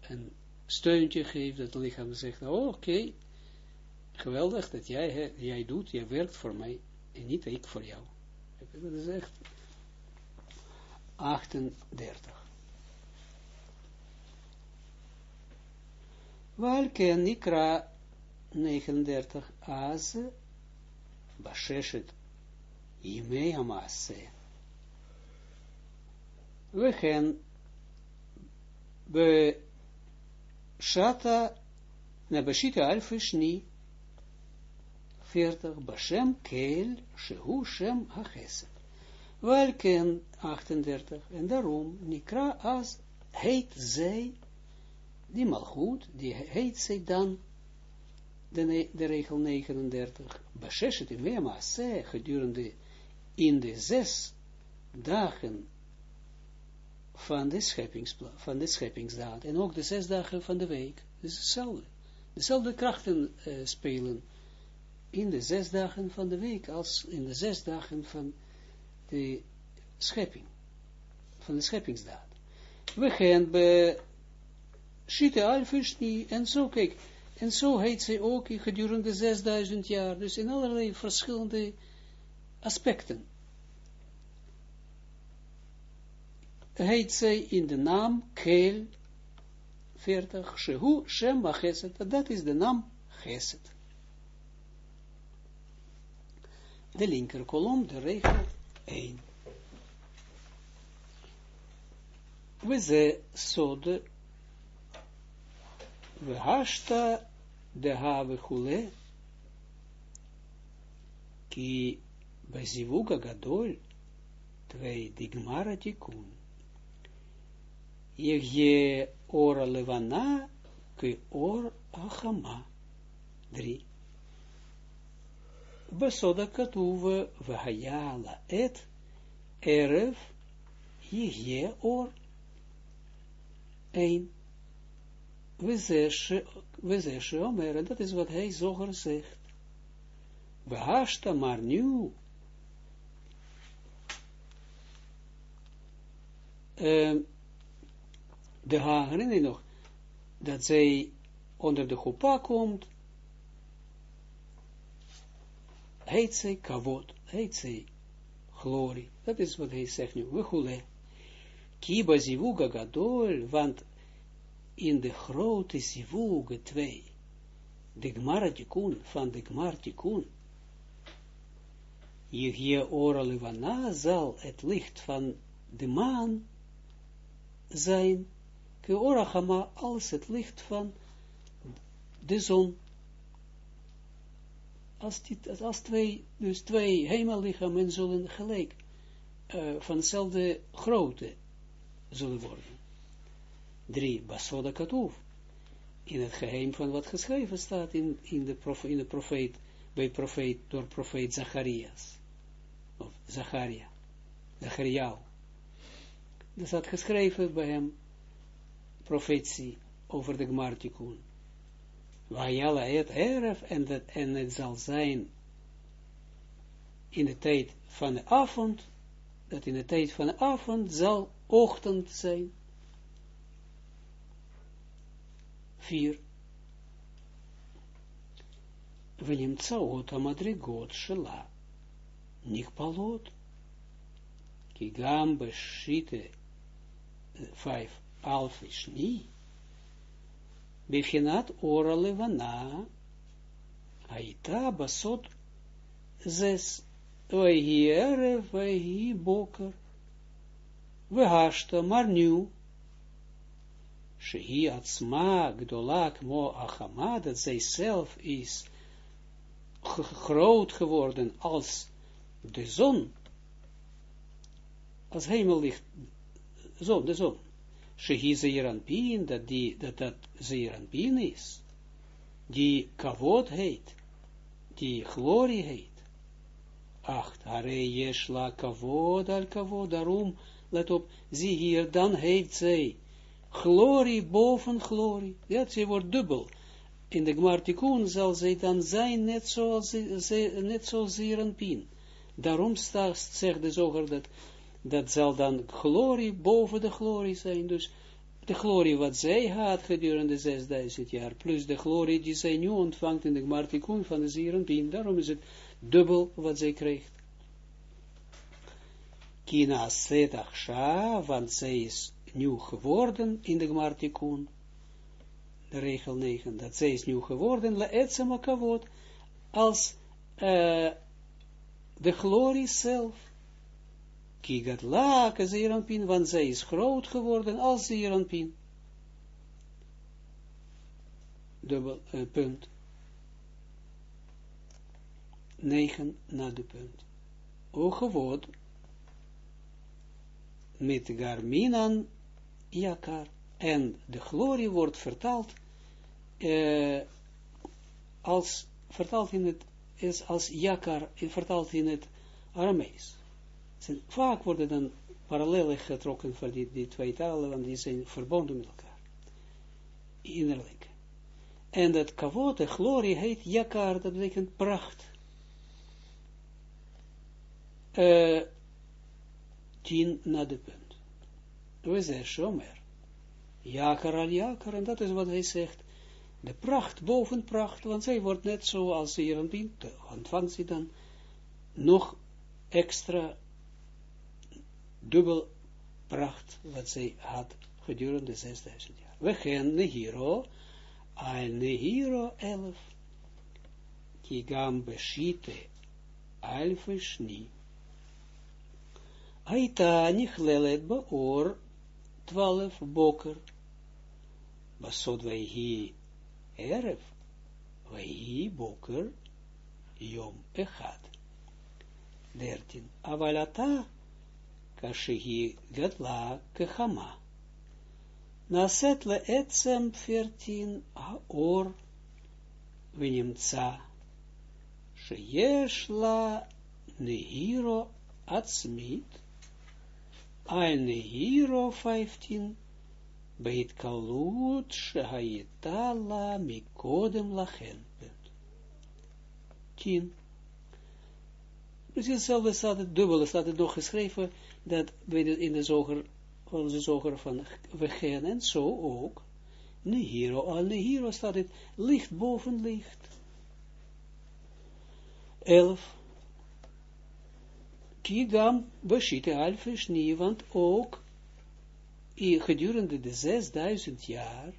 een steuntje geeft, dat het lichaam zegt, oh, oké, geweldig dat jij, jij doet, jij werkt voor mij en niet ik voor jou. Dat is echt 38. Welke Nikra 39 Az Basheshet Yimei. We gaan be Shata na Bashita Alfishni 40, Bashem Keel, Shehu Shem Hachesed. Welken 38, en daarom, Nikra as, heet zij, die malgoed, die heet zij dan, de, de regel 39, Basheshet Imema Se, gedurende in de zes dagen van de, van de scheppingsdaad, en ook de zes dagen van de week, is hetzelfde. Dezelfde krachten uh, spelen in de zes dagen van de week, als in de zes dagen van de schepping, van de scheppingsdaad. We gaan bij Shite Alfishni, en zo, kijk, en zo heet zij ook gedurende 6000 jaar, dus in allerlei verschillende aspecten. Heet zij in de naam Kel 40, Shehu Shem dat is de naam Geset. De linker kolom, de regel 1. We ze sode we hashta de have chule ki bezivuga gadol twee digmara tikun je ora levana ki or achama drie besoda katuve vahayala et erev je or een we zeshe omer, dat is wat hij zoger zegt. We maar nu. De herinnering nog, dat zij onder de chupa komt, heet zij kavod, heet zij glorie. Dat is wat hij zegt nu, we hule. Kiba zivuga gadol, want in de grote sivuge twee, de gmaratikun, van de gmartikun, je ora levana zal het licht van de maan zijn, ke ora hama als het licht van de zon. Als, dit, als twee, dus twee hemellichamen zullen gelijk, uh, van dezelfde grootte zullen worden. 3. Basoda Katuv. In het geheim van wat geschreven staat in, in, de, profe, in de profeet, bij profeet, door profeet Zacharias. Of Zacharia. Zachariah. Er staat geschreven bij hem, profetie over de Gmartikun. Vajala het erf, en, dat, en het zal zijn in de tijd van de avond, dat in de tijd van de avond zal ochtend zijn. 4. ונמצאות המדרגות שלה נכפלות, כי גם בשיטה 5 אלפי שני, Bechinat ora levana. Aita basot zes. Wehi erev, wehi boker. Vehashta, maar nu. Shehi atzma dolak mo achama, dat zelf is groot geworden als de zon. Als hemellicht. Zon, de zon. Shehi dat die, dat dat zeiranpin is, die kavod heet, die glorie heet. Acht, hare yeshla kavod al kavod, daarom, let op, zie hier, dan heeft zij, glorie boven glorie. Ja, ze wordt dubbel. In de Gmartikun zal zij dan zijn net zoals, net zoals pin. Daarom zegt de zoger dat, dat zal dan glorie boven de glorie zijn. Dus de glorie wat zij had gedurende 6000 jaar, plus de glorie die zij nu ontvangt in de Gmartikun van de pin. Daarom is het dubbel wat zij krijgt. Kina setach want zij is nieuw geworden in de Gmartikun, de regel 9, dat zij is nieuw geworden, la etsema kavod, als uh, de glorie zelf. Kigat la pin, want zij is groot geworden als zeeranpin. Dubbel, uh, punt. 9 na de punt. O gewod, met garminan Jakar. En de glorie wordt vertaald uh, als, vertaald in het, is als Jakar, vertaald in het Aramees. Vaak worden dan parallellen getrokken voor die, die twee talen, want die zijn verbonden met elkaar. Innerlijk. En dat kavod, de glorie, heet Jakar, dat betekent pracht. Uh, tien na de punt. We zeggen Shomer. Jaker al jaker, en dat is wat hij zegt. De pracht boven pracht, want zij wordt net zo als hier een pint, ontvangt ze dan nog extra dubbel pracht wat zij had gedurende 6000 jaar. We gaan Nehiro, al Nehiro 11, Kigam Beshite, Alfishni. Aita nichleled baor, 12 boker, basod hi erf, hi boker, yom echad. 13. Avalata kashihi gadla kechama. Naset le etzem 14 haor ונמצא שיש לה נהירו עצמית, על נהירו 15, בהתקלות שהייתה לה מקודם לכן. 10 Precies hetzelfde staat het dubbele, staat het nog geschreven, dat bij de, in de zoger, onze zoger van Wegen en zo ook, Nehiro, al Nehiro staat het licht boven licht. 11. Kigam Bashite Alfish nie, want ook gedurende de 6000 jaar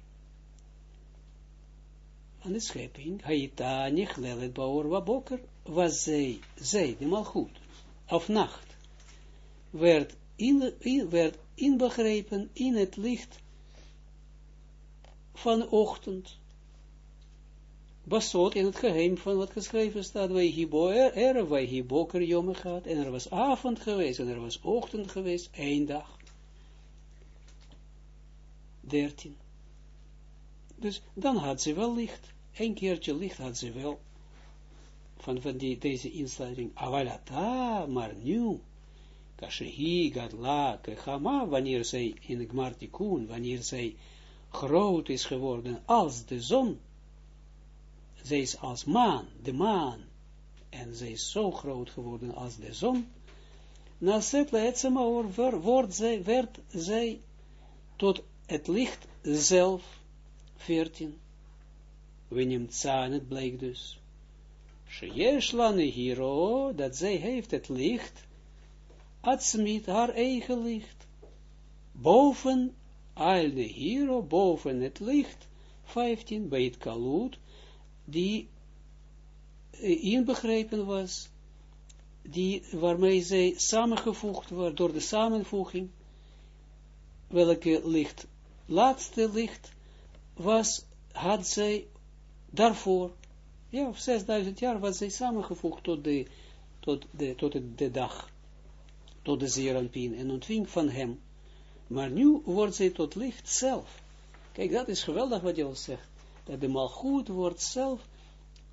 aan de schepping, Haita Nichlelet Baor Waboker, was zij, zij, de malgoed, of nacht, werd, in, in, werd inbegrepen in het licht van ochtend. Basot in het geheim van wat geschreven staat, wij hibo er, wij hiboker jomme gaat, en er was avond geweest, en er was ochtend geweest, één dag. 13. Dus dan had ze wel licht. Een keertje licht had ze wel van, van die, deze insluiting. Avalata, maar nu, kashehi, gadla, kechama, wanneer zij in Gmartikun, wanneer zij groot is geworden als de zon, zij is als maan, de maan, en zij is zo groot geworden als de zon, na setle etzemaor wordt zij tot het licht zelf, 14. We neemt zaan, het blijkt dus. Sheyesh hiro, dat zij heeft het licht, atzmit, haar eigen licht, boven al de hiro, boven het licht, 15, bij het kalut, die inbegrepen was, die, waarmee zij samengevoegd wordt, door de samenvoeging, welke licht, laatste licht, was, had zij daarvoor ja, of 6000 jaar was zij samengevoegd tot de, tot de, tot de, de dag, tot de Zeranpien, en ontving van hem. Maar nu wordt zij tot licht zelf. Kijk, dat is geweldig wat je al zegt. Dat de malgoed wordt zelf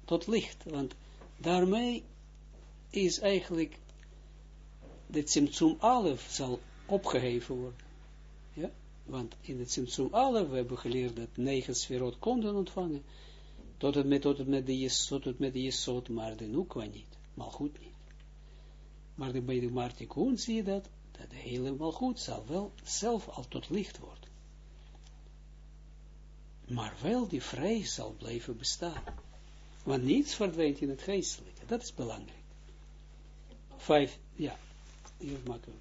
tot licht. Want daarmee is eigenlijk de Tsimtsum Alef zal opgeheven worden. Want in het Tsimtsum Alef, we hebben geleerd dat negen sferot konden ontvangen tot het met, tot het met de jesot, tot met de maar de nukwa niet, maar goed niet. Maar de, bij de Martikun zie je dat, dat de hele malgoed zal wel zelf al tot licht worden. Maar wel die vrij zal blijven bestaan. Want niets verdwijnt in het geestelijke. Dat is belangrijk. Vijf, ja. Hier maken